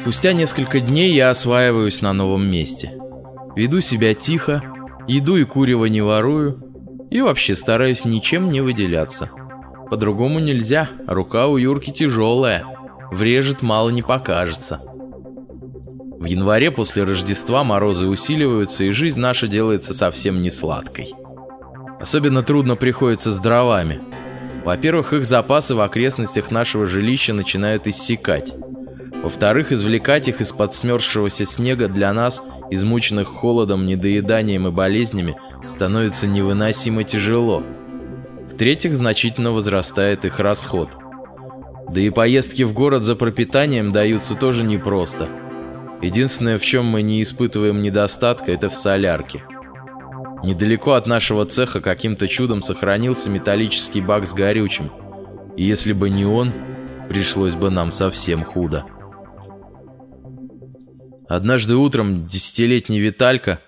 Спустя несколько дней я осваиваюсь на новом месте. Веду себя тихо, еду и курево не ворую и вообще стараюсь ничем не выделяться. По-другому нельзя, рука у Юрки тяжелая, врежет мало не покажется. В январе после Рождества морозы усиливаются, и жизнь наша делается совсем не сладкой. Особенно трудно приходится с дровами. Во-первых, их запасы в окрестностях нашего жилища начинают иссякать. Во-вторых, извлекать их из-под смерзшегося снега для нас, измученных холодом, недоеданием и болезнями, становится невыносимо тяжело. В-третьих, значительно возрастает их расход. Да и поездки в город за пропитанием даются тоже непросто. Единственное, в чем мы не испытываем недостатка, это в солярке. Недалеко от нашего цеха каким-то чудом сохранился металлический бак с горючим. И если бы не он, пришлось бы нам совсем худо. Однажды утром десятилетний Виталька,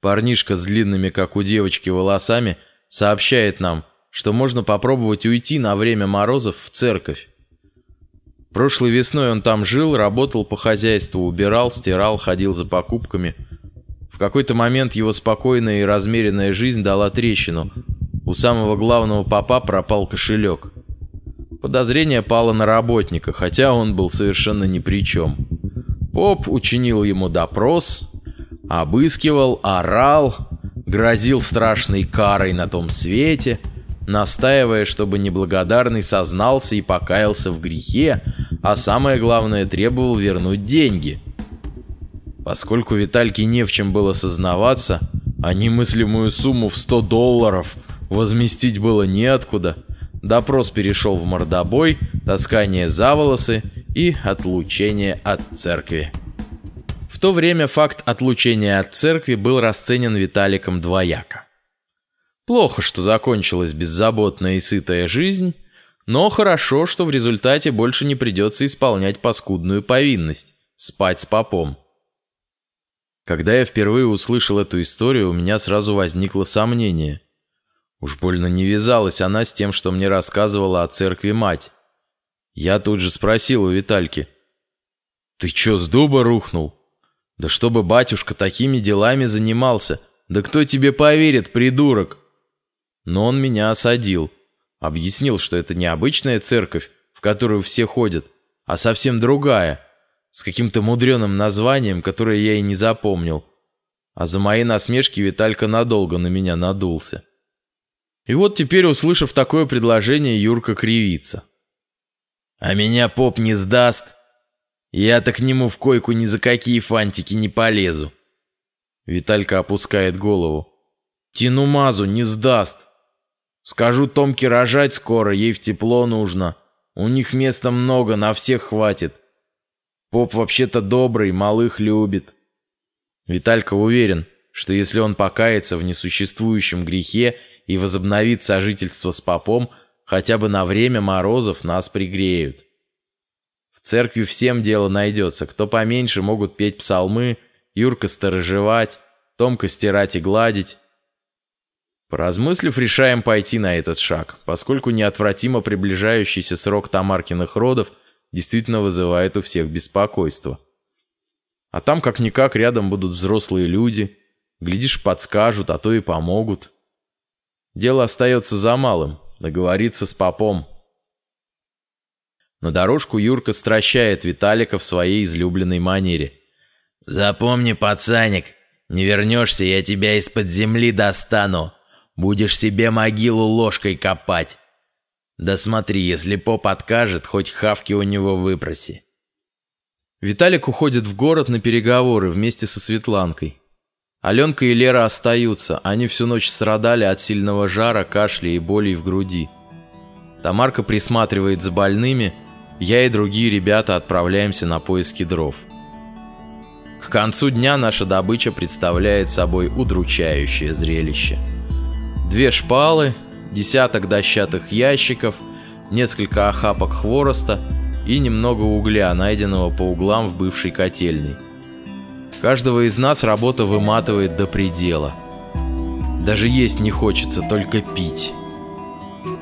парнишка с длинными, как у девочки, волосами, сообщает нам, что можно попробовать уйти на время морозов в церковь. Прошлой весной он там жил, работал по хозяйству, убирал, стирал, ходил за покупками. В какой-то момент его спокойная и размеренная жизнь дала трещину. У самого главного папа пропал кошелек. Подозрение пало на работника, хотя он был совершенно ни при чем. Поп учинил ему допрос, обыскивал, орал, грозил страшной карой на том свете, настаивая, чтобы неблагодарный сознался и покаялся в грехе, а самое главное требовал вернуть деньги. Поскольку Витальке не в чем было сознаваться, а немыслимую сумму в 100 долларов возместить было неоткуда, допрос перешел в мордобой, таскание за волосы и отлучение от церкви. В то время факт отлучения от церкви был расценен Виталиком двояко. Плохо, что закончилась беззаботная и сытая жизнь, но хорошо, что в результате больше не придется исполнять паскудную повинность – спать с попом. Когда я впервые услышал эту историю, у меня сразу возникло сомнение. Уж больно не вязалась она с тем, что мне рассказывала о церкви мать. Я тут же спросил у Витальки. «Ты чё, с дуба рухнул? Да чтобы батюшка такими делами занимался. Да кто тебе поверит, придурок?» Но он меня осадил. Объяснил, что это не обычная церковь, в которую все ходят, а совсем другая, с каким-то мудреным названием, которое я и не запомнил. А за мои насмешки Виталька надолго на меня надулся. И вот теперь, услышав такое предложение, Юрка кривится. А меня поп не сдаст. Я-то к нему в койку ни за какие фантики не полезу. Виталька опускает голову. Тину мазу не сдаст. Скажу Томке рожать скоро, ей в тепло нужно. У них места много, на всех хватит. Поп вообще-то добрый, малых любит. Виталька уверен, что если он покается в несуществующем грехе и возобновит сожительство с попом, Хотя бы на время морозов нас пригреют. В церкви всем дело найдется. Кто поменьше, могут петь псалмы, Юрка сторожевать, Томка стирать и гладить. Поразмыслив, решаем пойти на этот шаг, поскольку неотвратимо приближающийся срок Тамаркиных родов действительно вызывает у всех беспокойство. А там как-никак рядом будут взрослые люди, глядишь, подскажут, а то и помогут. Дело остается за малым договориться с попом. На дорожку Юрка стращает Виталика в своей излюбленной манере. «Запомни, пацаник, не вернешься, я тебя из-под земли достану. Будешь себе могилу ложкой копать. Да смотри, если поп откажет, хоть хавки у него выпроси». Виталик уходит в город на переговоры вместе со Светланкой. Аленка и Лера остаются, они всю ночь страдали от сильного жара, кашля и болей в груди. Тамарка присматривает за больными, я и другие ребята отправляемся на поиски дров. К концу дня наша добыча представляет собой удручающее зрелище. Две шпалы, десяток дощатых ящиков, несколько охапок хвороста и немного угля, найденного по углам в бывшей котельной. Каждого из нас работа выматывает до предела. Даже есть не хочется, только пить.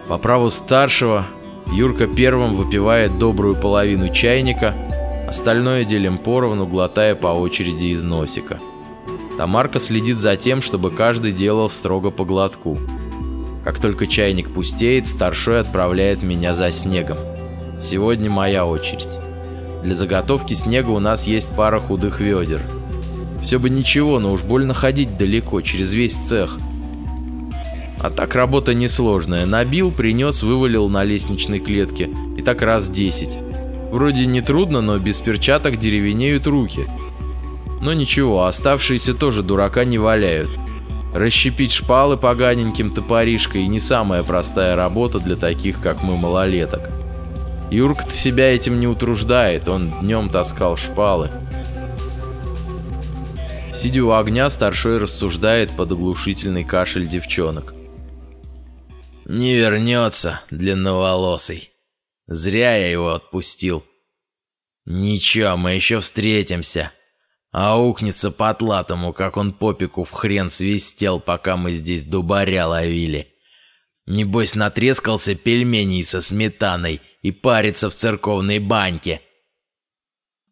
По праву старшего, Юрка первым выпивает добрую половину чайника, Остальное делим поровну, глотая по очереди из носика. Тамарка следит за тем, чтобы каждый делал строго по глотку. Как только чайник пустеет, старшой отправляет меня за снегом. Сегодня моя очередь. Для заготовки снега у нас есть пара худых ведер. Все бы ничего, но уж больно ходить далеко, через весь цех. А так работа несложная. Набил, принес, вывалил на лестничной клетке. И так раз десять. Вроде не трудно, но без перчаток деревенеют руки. Но ничего, оставшиеся тоже дурака не валяют. Расщепить шпалы поганеньким топоришкой не самая простая работа для таких, как мы, малолеток. Юрка-то себя этим не утруждает, он днем таскал шпалы. Сидя у огня, старшой рассуждает под оглушительный кашель девчонок. «Не вернется, длинноволосый. Зря я его отпустил. Ничего, мы еще встретимся. Аукнется потлатому, как он попику в хрен свистел, пока мы здесь дубаря ловили. Небось, натрескался пельменей со сметаной и парится в церковной баньке.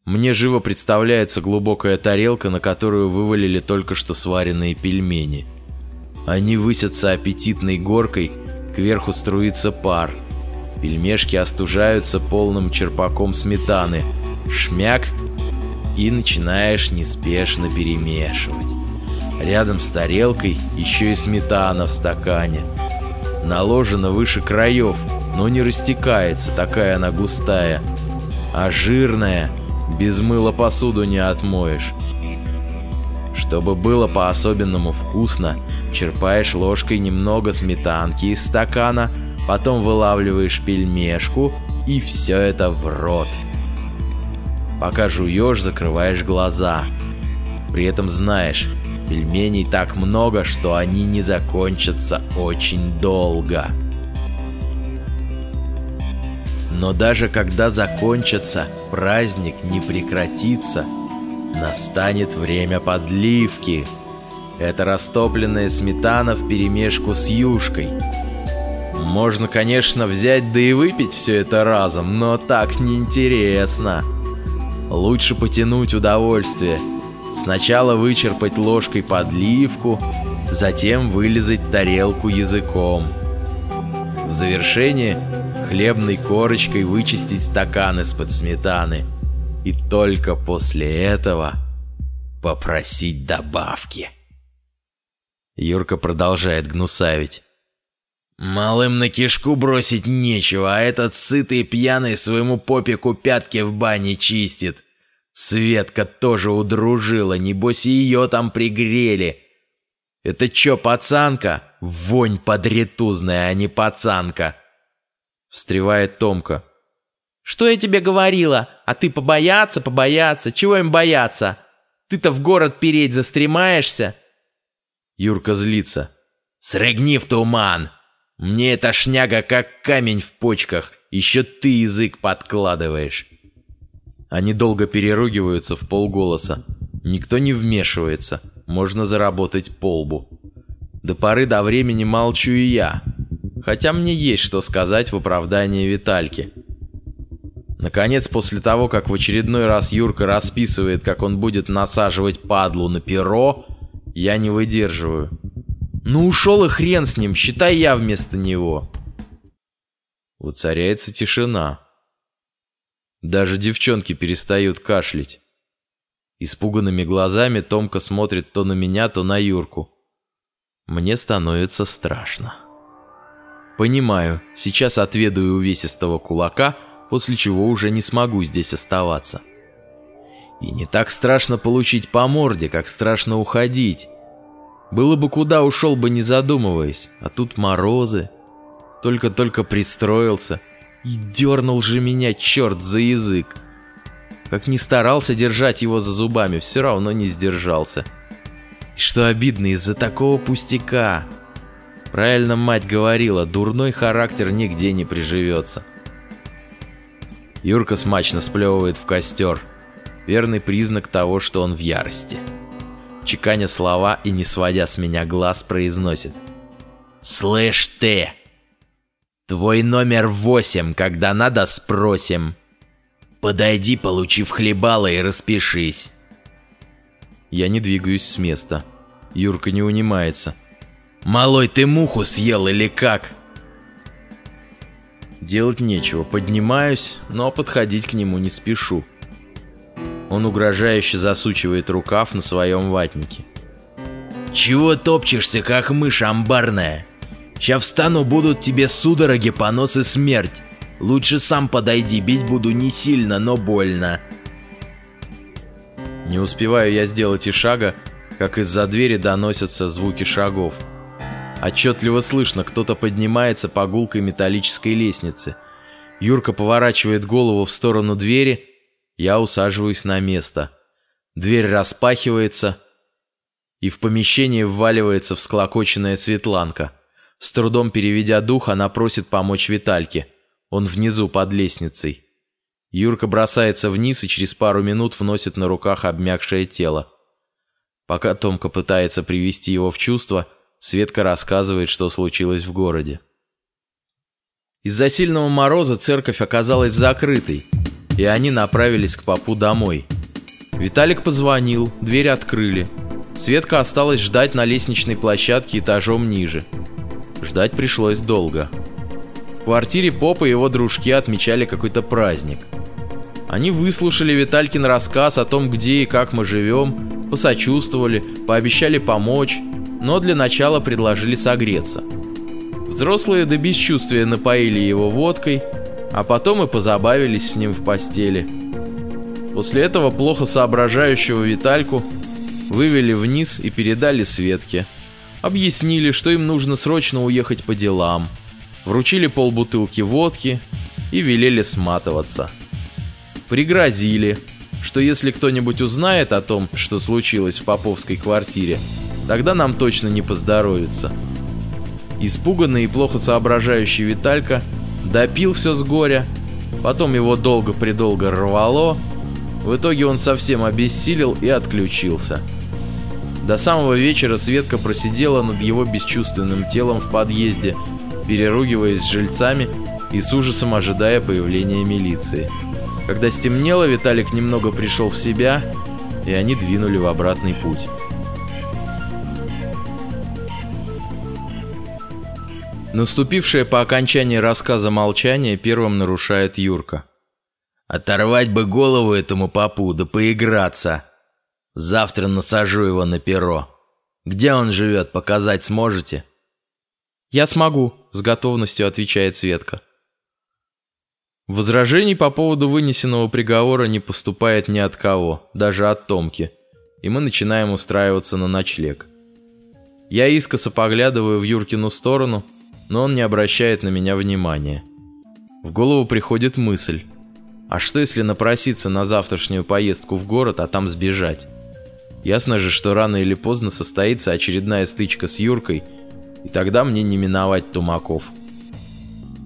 Мне живо представляется глубокая тарелка, на которую вывалили только что сваренные пельмени. Они высятся аппетитной горкой, кверху струится пар – Пельмешки остужаются полным черпаком сметаны. Шмяк и начинаешь неспешно перемешивать. Рядом с тарелкой еще и сметана в стакане. Наложена выше краев, но не растекается, такая она густая. А жирная, без мыла посуду не отмоешь. Чтобы было по-особенному вкусно, черпаешь ложкой немного сметанки из стакана – потом вылавливаешь пельмешку и все это в рот. Пока жуешь, закрываешь глаза. При этом знаешь, пельменей так много, что они не закончатся очень долго. Но даже когда закончатся, праздник не прекратится. Настанет время подливки. Это растопленная сметана в перемешку с юшкой – можно, конечно, взять да и выпить все это разом, но так неинтересно. Лучше потянуть удовольствие. Сначала вычерпать ложкой подливку, затем вылезать тарелку языком. В завершение хлебной корочкой вычистить стакан из-под сметаны. И только после этого попросить добавки. Юрка продолжает гнусавить. Малым на кишку бросить нечего, а этот сытый пьяный своему попику пятки в бане чистит. Светка тоже удружила, небось ее там пригрели. Это чё, пацанка? Вонь подретузная, а не пацанка. Встревает Томка. Что я тебе говорила? А ты побояться, побояться? Чего им бояться? Ты-то в город переть застремаешься? Юрка злится. Срыгни в туман! Мне эта шняга как камень в почках, еще ты язык подкладываешь. Они долго переругиваются в полголоса. Никто не вмешивается, можно заработать полбу. До поры до времени молчу и я, хотя мне есть что сказать в оправдании Витальки. Наконец, после того, как в очередной раз Юрка расписывает, как он будет насаживать падлу на перо, я не выдерживаю. Ну ушел и хрен с ним, считай я вместо него. Воцаряется тишина. Даже девчонки перестают кашлять. Испуганными глазами Томка смотрит то на меня, то на Юрку. Мне становится страшно. Понимаю, сейчас отведаю увесистого кулака, после чего уже не смогу здесь оставаться. И не так страшно получить по морде, как страшно уходить. Было бы куда, ушел бы не задумываясь, а тут морозы. Только-только пристроился и дернул же меня черт за язык. Как ни старался держать его за зубами, все равно не сдержался. И что обидно, из-за такого пустяка. Правильно мать говорила, дурной характер нигде не приживется. Юрка смачно сплевывает в костер. Верный признак того, что он в ярости чеканя слова и не сводя с меня глаз, произносит. «Слышь ты! Твой номер восемь, когда надо, спросим!» Подойди, получив хлебало и распишись. Я не двигаюсь с места. Юрка не унимается. Малой, ты муху съел или как? Делать нечего, поднимаюсь, но подходить к нему не спешу. Он угрожающе засучивает рукав на своем ватнике. Чего топчешься, как мышь амбарная? Сейчас встану, будут тебе судороги, понос и смерть. Лучше сам подойди, бить буду не сильно, но больно. Не успеваю я сделать и шага, как из-за двери доносятся звуки шагов. Отчетливо слышно, кто-то поднимается по гулкой металлической лестнице. Юрка поворачивает голову в сторону двери, я усаживаюсь на место. Дверь распахивается, и в помещение вваливается всклокоченная Светланка. С трудом переведя дух, она просит помочь Витальке. Он внизу, под лестницей. Юрка бросается вниз и через пару минут вносит на руках обмякшее тело. Пока Томка пытается привести его в чувство, Светка рассказывает, что случилось в городе. Из-за сильного мороза церковь оказалась закрытой, и они направились к попу домой. Виталик позвонил, дверь открыли. Светка осталась ждать на лестничной площадке этажом ниже. Ждать пришлось долго. В квартире Попа и его дружки отмечали какой-то праздник. Они выслушали Виталькин рассказ о том, где и как мы живем, посочувствовали, пообещали помочь, но для начала предложили согреться. Взрослые до бесчувствия напоили его водкой, а потом и позабавились с ним в постели. После этого плохо соображающего Витальку вывели вниз и передали Светке. Объяснили, что им нужно срочно уехать по делам. Вручили полбутылки водки и велели сматываться. Пригрозили, что если кто-нибудь узнает о том, что случилось в Поповской квартире, тогда нам точно не поздоровится. Испуганный и плохо соображающий Виталька допил все с горя, потом его долго-предолго рвало, в итоге он совсем обессилел и отключился. До самого вечера Светка просидела над его бесчувственным телом в подъезде, переругиваясь с жильцами и с ужасом ожидая появления милиции. Когда стемнело, Виталик немного пришел в себя, и они двинули в обратный путь. Наступившее по окончании рассказа молчание первым нарушает Юрка. «Оторвать бы голову этому попу, да поиграться. Завтра насажу его на перо. Где он живет, показать сможете?» «Я смогу», — с готовностью отвечает Светка. Возражений по поводу вынесенного приговора не поступает ни от кого, даже от Томки, и мы начинаем устраиваться на ночлег. Я искоса поглядываю в Юркину сторону — но он не обращает на меня внимания. В голову приходит мысль. А что если напроситься на завтрашнюю поездку в город, а там сбежать? Ясно же, что рано или поздно состоится очередная стычка с Юркой, и тогда мне не миновать тумаков.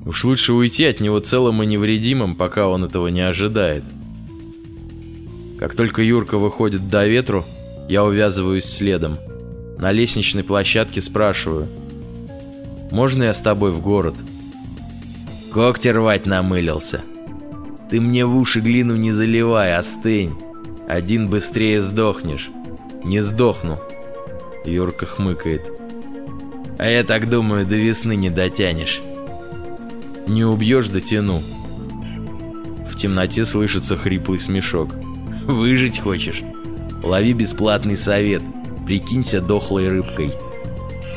Уж лучше уйти от него целым и невредимым, пока он этого не ожидает. Как только Юрка выходит до ветру, я увязываюсь следом. На лестничной площадке спрашиваю – можно я с тобой в город?» «Когти рвать намылился. Ты мне в уши глину не заливай, остынь. Один быстрее сдохнешь». «Не сдохну», — Юрка хмыкает. «А я так думаю, до весны не дотянешь». «Не убьешь, дотяну». В темноте слышится хриплый смешок. «Выжить хочешь? Лови бесплатный совет. Прикинься дохлой рыбкой».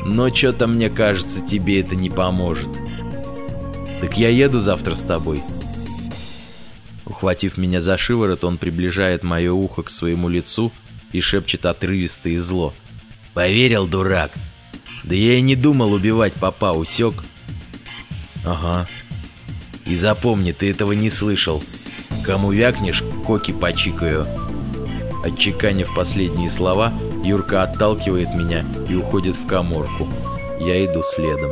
Но что-то мне кажется, тебе это не поможет. Так я еду завтра с тобой. Ухватив меня за шиворот, он приближает мое ухо к своему лицу и шепчет отрывисто и зло. «Поверил, дурак? Да я и не думал убивать папа, усек?» «Ага». «И запомни, ты этого не слышал. Кому вякнешь, коки почикаю». Отчеканив последние слова, Юрка отталкивает меня и уходит в коморку. Я иду следом.